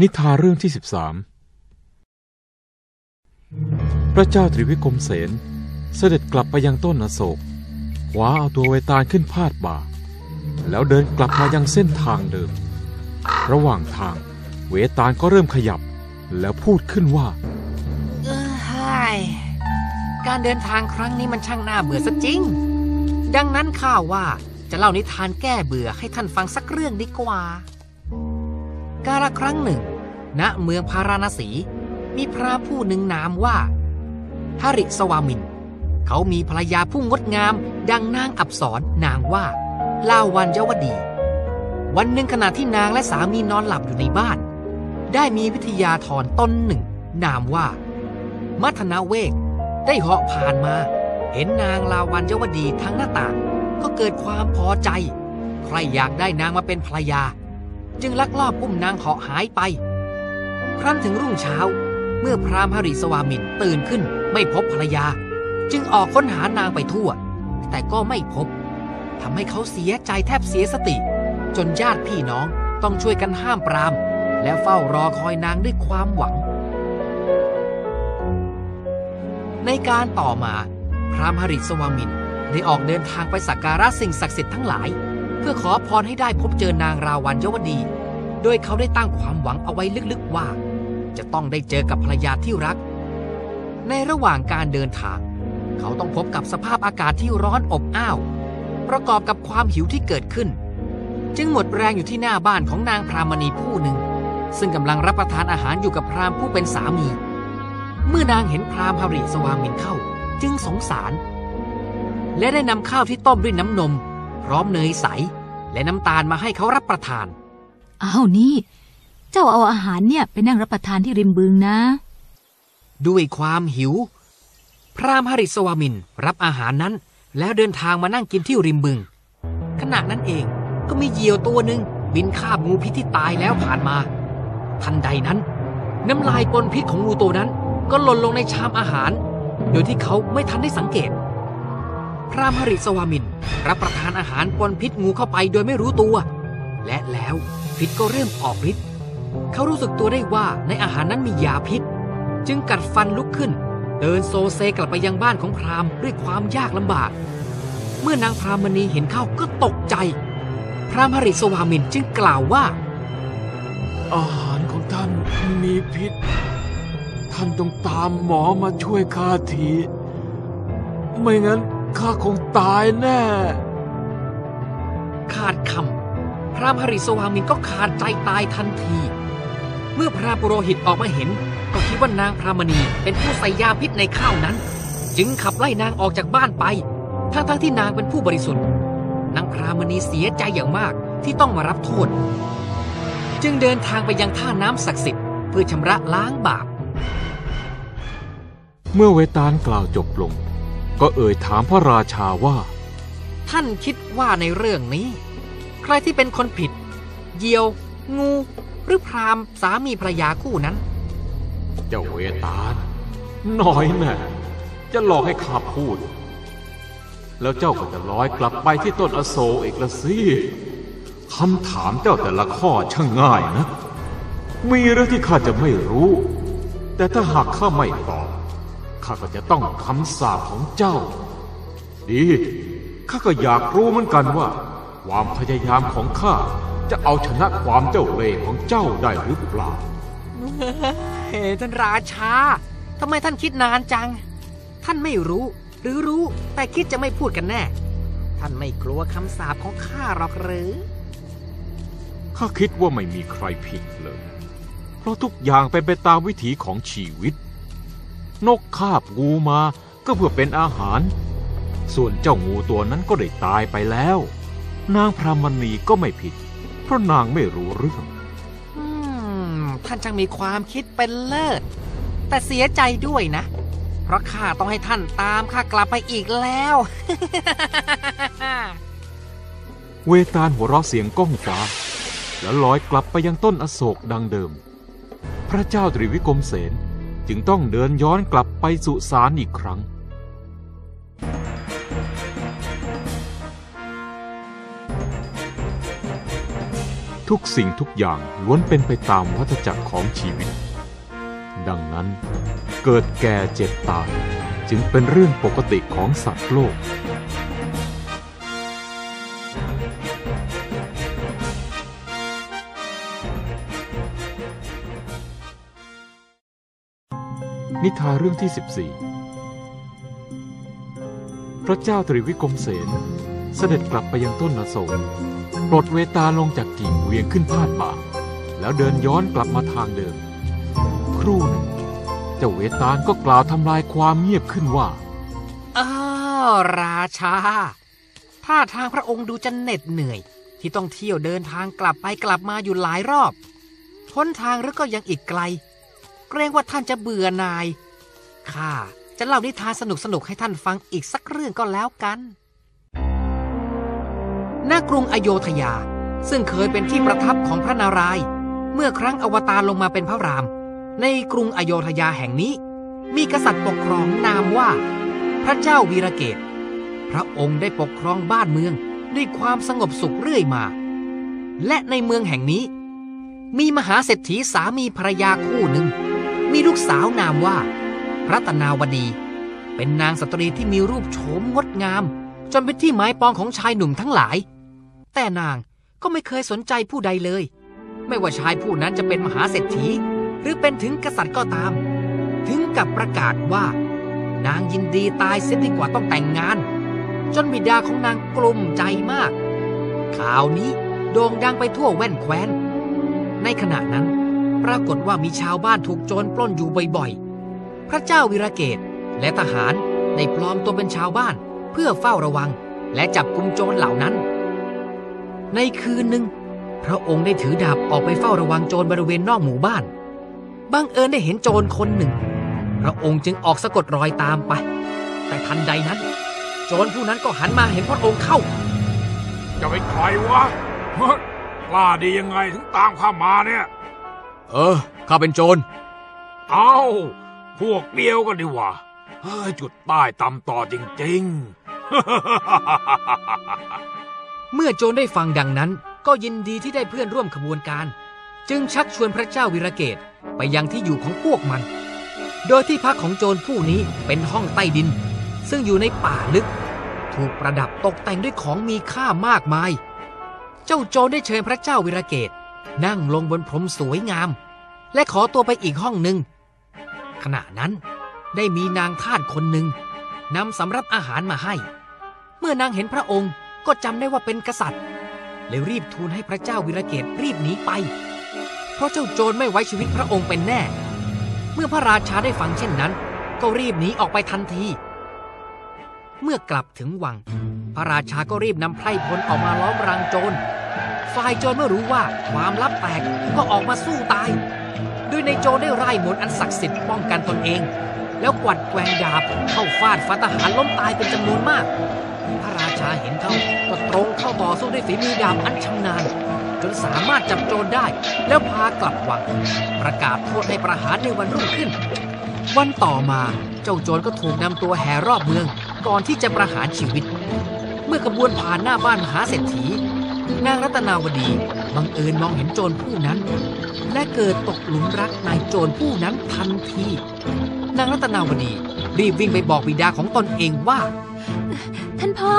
นิทานเรื่องที่สิบสามพระเจ้าตรีวิกรมเสนเสด็จกลับไปยังต้นอโศกคว้าเอาตัวเวตาลขึ้นพาดบ่า แล้วเดินกลับมายังเส้นทางเดิม ระหว่างทางเวตาลก็เริ่มขยับ แล้วพูดขึ้นว่า เออไฮ้ยการเดินทางครั้งนี้มันช่างน่าเบื่อซะจริง ดังนั้นข้าว่าจะเล่านิทานแก้เบื่อให้ท่านฟังสักเรื่องดีกว่า กาลครั้งหนึ่ง ณเมืองพาราณสี มีพระผู้หนึ่งนามว่าฮริสวามิน เขามีภรรยาผู้งดงาม ดังนางอับสรนางว่าลาวันยวดี วันหนึ่งขณะที่นางและสามีนอนหลับอยู่ในบ้าน ได้มีวิทยาธรตนหนึ่ง นามว่า มัทนาเวกได้เหาะผ่านมา เห็นนางลาวันยวดีทั้งหน้าต่าง ก็เกิดความพอใจ ใครอยากได้นางมาเป็นภรรยา จึงลักลอบอุ้มนางเหาะหายไป ครั้นถึงรุ่งเช้า เมื่อพรามหริสวามินตื่นขึ้นไม่พบภรรยา จึงออกค้นหานางไปทั่ว แต่ก็ไม่พบทำให้เขาเสียใจแทบเสียสติ จนญาติพี่น้องต้องช่วยกันห้ามปราม และเฝ้ารอคอยนางด้วยความหวัง ในการต่อมา พรามหริสวามินได้ออกเดินทางไปสักการะสิ่งศักดิ์สิทธิ์ทั้งหลาย เพื่อขอพรให้ได้พบเจอนางราวันยวดี โดยเขาได้ตั้งความหวังเอาไว้ลึกๆว่า จะต้องได้เจอกับภรรยาที่รัก ในระหว่างการเดินทาง เขาต้องพบกับสภาพอากาศที่ร้อนอบอ้าว ประกอบกับความหิวที่เกิดขึ้น จึงหมดแรงอยู่ที่หน้าบ้านของนางพรามณีผู้หนึ่ง ซึ่งกำลังรับประทานอาหารอยู่กับพรามผู้เป็นสามี เมื่อนางเห็นพรามหริสวามินเข้า จึงสงสาร และได้นำข้าวที่ต้มด้วยน้ำนม พร้อมเนยใส และน้ำตาลมาให้เขารับประทาน อ้าวนี่ เจ้าเอาอาหารเนี่ยไปนั่งรับประทานที่ริมบึงนะ ด้วยความหิว พรามหริสวามินรับอาหารนั้น แล้วเดินทางมานั่งกินที่ริมบึง ขณะนั้นเองก็มีเหยี่ยวตัวหนึ่งบินคาบงูพิษที่ตายแล้วผ่านมา ทันใดนั้น น้ำลายปนพิษของงูตัวนั้นก็หล่นลงในชามอาหาร โดยที่เขาไม่ทันได้สังเกต พรามหริสวามิน รับประทานอาหารปนพิษงูเข้าไปโดยไม่รู้ตัว และแล้วพิษก็เริ่มออกฤทธิ์เขารู้สึกตัวได้ว่าในอาหารนั้นมียาพิษ จึงกัดฟันลุกขึ้น เดินโซเซกลับไปยังบ้านของพราหมณ์ด้วยความยากลำบาก เมื่อนางพรามณีเห็นเข้าก็ตกใจ พรามหริสวามินจึงกล่าวว่า อาหารของท่านมีพิษ ท่านต้องตามหมอมาช่วยข้าที ไม่งั้น ข้าคงตายแน่ ขาดคำพระมหริสวามินก็ขาดใจตายทันที เมื่อพระปุโรหิตออกมาเห็น ก็คิดว่านางพรามณีเป็นผู้ใส่ยาพิษในข้าวนั้น จึงขับไล่นางออกจากบ้านไป ทั้งๆทที่นางเป็นผู้บริสุทธิ์ นางพรามณีเสียใจอย่างมากที่ต้องมารับโทษ จึงเดินทางไปยังท่าน้ำศักดิ์สิทธิ์เพื่อชำระล้างบาปเมื่อเวตาลกล่าวจบลง ก็เอ่ยถามพระราชาว่า ท่านคิดว่าในเรื่องนี้ ใครที่เป็นคนผิดเหยี่ยว งู หรือพรามสามีภรรยาคู่นั้น เจ้าเวตาลน้อยแน่จะหลอกให้ข้าพูด แล้วเจ้าก็จะลอยกลับไปที่ต้นอโศกอีกละสิคำถามเจ้าแต่ละข้อช่างง่ายนะ มีเรื่องที่ข้าจะไม่รู้ แต่ถ้าหากข้าไม่ตอบ ข้าก็จะต้องคำสาปของเจ้า ดีข้าก็อยากรู้เหมือนกันว่า ความพยายามของข้าจะเอาชนะความเจ้าเล่ห์ของเจ้าได้หรือเปล่าเฮ้ท่านราชาทำไมท่านคิดนานจัง ท่านไม่รู้ หรือรู้แต่คิดจะไม่พูดกันแน่ ท่านไม่กลัวคำสาปของข้าหรอกหรือข้าคิดว่าไม่มีใครผิดเลย เพราะทุกอย่างเป็นไปตามวิถีของชีวิต นกคาบงูมาก็เพื่อเป็นอาหาร ส่วนเจ้างูตัวนั้นก็ได้ตายไปแล้ว นางพรามณีก็ไม่ผิด เพราะนางไม่รู้เรื่องอืมท่านจังมีความคิดเป็นเลิศ แต่เสียใจด้วยนะ เพราะข้าต้องให้ท่านตามข้ากลับไปอีกแล้ว เวตาลหัวเราะเสียงก้องฟ้า แล้วลอยกลับไปยังต้นอโศกดังเดิม พระเจ้าตรีวิกรมเสน จึงต้องเดินย้อนกลับไปสุสานอีกครั้ง ทุกสิ่งทุกอย่างล้วนเป็นไปตามวัฏจักรของชีวิต ดังนั้นเกิดแก่เจ็บตายจึงเป็นเรื่องปกติของสัตว์โลก นิทานเรื่องที่ 14 พระเจ้าตรีวิกรมเสนเสด็จกลับไปยังต้นอโศกปลดเวตาลงจากกิ่งเวียงขึ้นพาดบ่า แล้วเดินย้อนกลับมาทางเดิม ครู่หนึ่ง เจ้าเวตาลก็กล่าวทำลายความเงียบขึ้นว่าอ้าวราชาถ้าทางพระองค์ดูจะเหน็ดเหนื่อย ที่ต้องเที่ยวเดินทางกลับไปกลับมาอยู่หลายรอบพ้นทางหรือก็ยังอีกไกล เกรงว่าท่านจะเบื่อนาย ข้าจะเล่านิทานสนุกๆให้ท่านฟังอีกสักเรื่องก็แล้วกันณกรุงอโยธยา ซึ่งเคยเป็นที่ประทับของพระนารายณ์เมื่อครั้งอวตารลงมาเป็นพระราม ในกรุงอโยธยาแห่งนี้ มีกษัตริย์ปกครองนามว่า พระเจ้าวีระเกต พระองค์ได้ปกครองบ้านเมืองด้วยความสงบสุขเรื่อยมา และในเมืองแห่งนี้ มีมหาเศรษฐีสามีภรรยาคู่หนึ่ง มีลูกสาวนามว่า รัตนาวดี เป็นนางสตรีที่มีรูปโฉมงดงาม จนเป็นที่หมายปองของชายหนุ่มทั้งหลาย แต่นางก็ไม่เคยสนใจผู้ใดเลย ไม่ว่าชายผู้นั้นจะเป็นมหาเศรษฐี หรือเป็นถึงกษัตริย์ก็ตาม ถึงกับประกาศว่า นางยินดีตายเสียดีกว่าต้องแต่งงาน จนบิดาของนางกลุ้มใจมาก ข่าวนี้โด่งดังไปทั่วแว่นแคว้น ในขณะนั้น ปรากฏว่ามีชาวบ้านถูกโจรปล้นอยู่บ่อยๆ พระเจ้าวิระเกตและทหารได้ปลอมตัวเป็นชาวบ้านเพื่อเฝ้าระวังและจับกุมโจรเหล่านั้น ในคืนหนึ่ง พระองค์ได้ถือดาบออกไปเฝ้าระวังโจรบริเวณนอกหมู่บ้าน บังเอิญได้เห็นโจรคนหนึ่ง พระองค์จึงออกสะกดรอยตามไป แต่ทันใดนั้น โจรผู้นั้นก็หันมาเห็นพระองค์เข้า จะเป็นใครวะกล้าดียังไงถึงตามข้ามาเนี่ย เออ ข้าเป็นโจร เอ้า พวกเดียวกันดีกว่าเฮ้ยจุดใต้ตำต่อจริงๆ เมื่อโจรได้ฟังดังนั้น ก็ยินดีที่ได้เพื่อนร่วมขบวนการ จึงชักชวนพระเจ้าวิระเกตไปยังที่อยู่ของพวกมัน โดยที่พักของโจรผู้นี้เป็นห้องใต้ดิน ซึ่งอยู่ในป่าลึก ถูกประดับตกแต่งด้วยของมีค่ามากมาย เจ้าโจรได้เชิญพระเจ้าวิระเกตนั่งลงบนพรมสวยงาม และขอตัวไปอีกห้องหนึ่งขณะนั้นได้มีนางทาสคนหนึ่งนำสำรับอาหารมาให้ เมื่อนางเห็นพระองค์ก็จำได้ว่าเป็นกษัตริย์เลยรีบทูลให้พระเจ้าวิรเกตรีบหนีไป เพราะเจ้าโจรไม่ไว้ชีวิตพระองค์เป็นแน่ เมื่อพระราชาได้ฟังเช่นนั้น ก็รีบหนีออกไปทันที เมื่อกลับถึงวัง พระราชาก็รีบนำไพร่พลออกมาล้อมรังโจร ฝ่ายโจรเมื่อรู้ว่าความลับแตกก็ออกมาสู้ตาย ในโจได้ไล่มนต์อันศักดิ์สิทธิ์ป้องกันตนเอง แล้วกวัดแกว่งดาบเข้าฟาดฟันทหารล้มตายเป็นจำนวนมาก พระราชาเห็นเข้าก็ตรงเข้าต่อสู้ด้วยฝีมือดาบอันชำนาญจนสามารถจับโจรได้ แล้วพากลับวัง ประกาศโทษให้ประหารในวันรุ่งขึ้น วันต่อมาเจ้าโจรก็ถูกนำตัวแห่รอบเมือง ก่อนที่จะประหารชีวิต เมื่อขบวนผ่านหน้าบ้านมหาเศรษฐี นางรัตนาวดีบังเอิญมองเห็นโจรผู้นั้น และเกิดตกหลุมรักนายโจรผู้นั้นทันที นางรัตนาวดีรีบวิ่งไปบอกบิดาของตนเองว่า ท่านพ่อ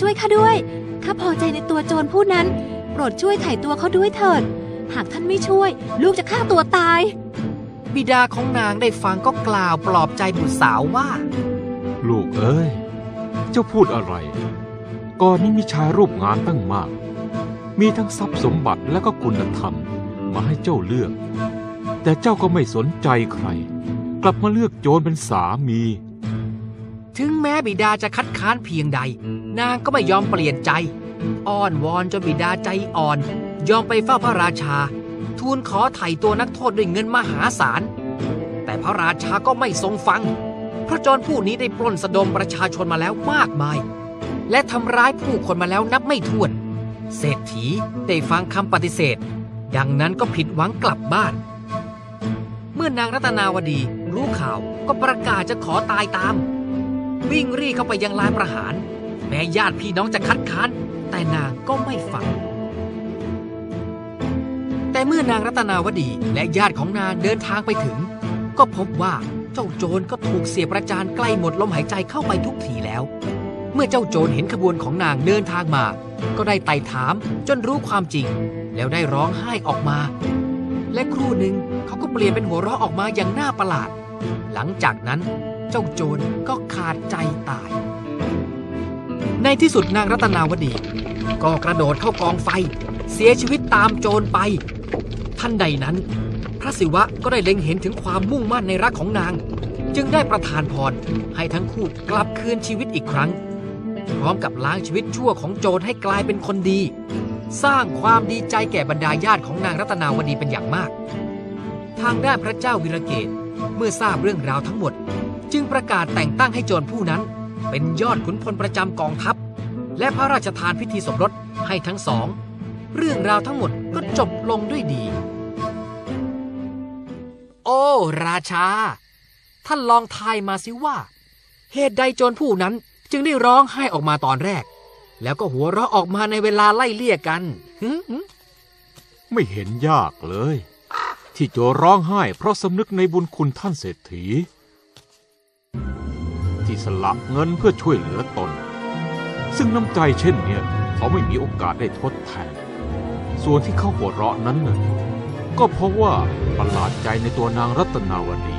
ช่วยข้าด้วย ข้าพอใจในตัวโจรผู้นั้น โปรดช่วยไถ่ตัวเขาด้วยเถิด หากท่านไม่ช่วย ลูกจะฆ่าตัวตาย บิดาของนางได้ฟังก็กล่าวปลอบใจบุตรสาวว่า ลูกเอ้ย เจ้าพูดอะไร ก่อนนี้มีชายรูปงามตั้งมาก มีทั้งทรัพย์สมบัติและก็คุณธรรมมาให้เจ้าเลือก แต่เจ้าก็ไม่สนใจใคร กลับมาเลือกโจรเป็นสามี ถึงแม้บิดาจะคัดค้านเพียงใด นางก็ไม่ยอมเปลี่ยนใจ อ้อนวอนจนบิดาใจอ่อน ยอมไปเฝ้าพระราชา ทูลขอไถ่ตัวนักโทษด้วยเงินมหาศาล แต่พระราชาก็ไม่ทรงฟังเพราะโจรผู้นี้ได้ปล้นสะดมประชาชนมาแล้วมากมาย และทำร้ายผู้คนมาแล้วนับไม่ถ้วน เศรษฐีได้ฟังคำปฏิเสธ ดังนั้นก็ผิดหวังกลับบ้าน เมื่อนางรัตนาวดีรู้ข่าวก็ประกาศจะขอตายตาม วิ่งรีเข้าไปยังลานประหาร แม้ญาติพี่น้องจะคัดค้าน แต่นางก็ไม่ฟัง แต่เมื่อนางรัตนาวดีและญาติของนางเดินทางไปถึง ก็พบว่าเจ้าโจรก็ถูกเสียประจานใกล้หมดลมหายใจเข้าไปทุกทีแล้ว เมื่อเจ้าโจรเห็นขบวนของนางเดินทางมา ก็ได้ไต่ถามจนรู้ความจริง แล้วได้ร้องไห้ออกมา และครู่หนึ่งเขาก็เปลี่ยนเป็นหัวเราะออกมาอย่างน่าประหลาด หลังจากนั้นเจ้าโจรก็ขาดใจตาย ในที่สุดนางรัตนาวดี ก็กระโดดเข้ากองไฟ เสียชีวิตตามโจรไป ท่านใดนั้น พระศิวะก็ได้เล็งเห็นถึงความมุ่งมั่นในรักของนาง จึงได้ประทานพรให้ทั้งคู่กลับคืนชีวิตอีกครั้ง ร้อมกับล้างชีวิตชั่วของโจรให้กลายเป็นคนดี สร้างความดีใจแก่บรรดาญาติของนางรัตนาวดีเป็นอย่างมาก ทางด้านพระเจ้าวิรเกตเมื่อทราบเรื่องราวทั้งหมด จึงประกาศแต่งตั้งให้โจรผู้นั้น เป็นยอดขุนพลประจำกองทัพ และพระราชทานพิธีสมรสให้ทั้งสอง เรื่องราวทั้งหมดก็จบลงด้วยดี โอ้ ราชา ท่านลองทายมาสิว่า เหตุใดโจรผู้นั้น จึงได้ร้องไห้ออกมาตอนแรก แล้วก็หัวเราะออกมาในเวลาไล่เลี่ยกันไม่เห็นยากเลย ที่โจร้องไห้เพราะสำนึกในบุญคุณท่านเศรษฐี ที่สละเงินเพื่อช่วยเหลือตน ซึ่งน้ำใจเช่นเนี้ยเขาไม่มีโอกาสได้ทดแทน ส่วนที่เขาหัวเราะนั้นน่ะก็เพราะว่าประหลาดใจในตัวนางรัตนาวดี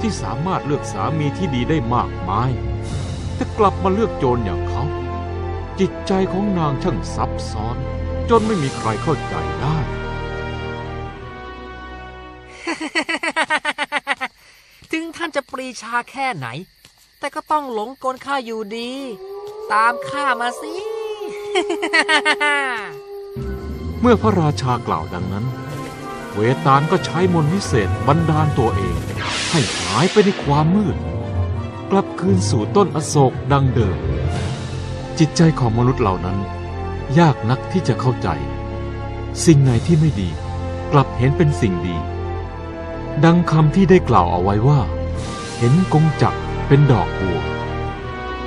ที่สามารถเลือกสามีที่ดีได้มากมาย แต่กลับมาเลือกโจรอย่างเขา จิตใจของนางช่างซับซ้อน จนไม่มีใครเข้าใจได้ ถึงท่านจะปรีชาแค่ไหน แต่ก็ต้องหลงกลข้าอยู่ดี ตามข้ามาสิ เมื่อพระราชากล่าวดังนั้น เวตาลก็ใช้มนต์วิเศษบันดาลตัวเอง ให้หายไปในความมืด กลับคืนสู่ต้นอโศกดังเดิม จิตใจของมนุษย์เหล่านั้น ยากนักที่จะเข้าใจ สิ่งไหนที่ไม่ดี กลับเห็นเป็นสิ่งดี ดังคำที่ได้กล่าวเอาไว้ว่า เห็นกงจักรเป็นดอกบัว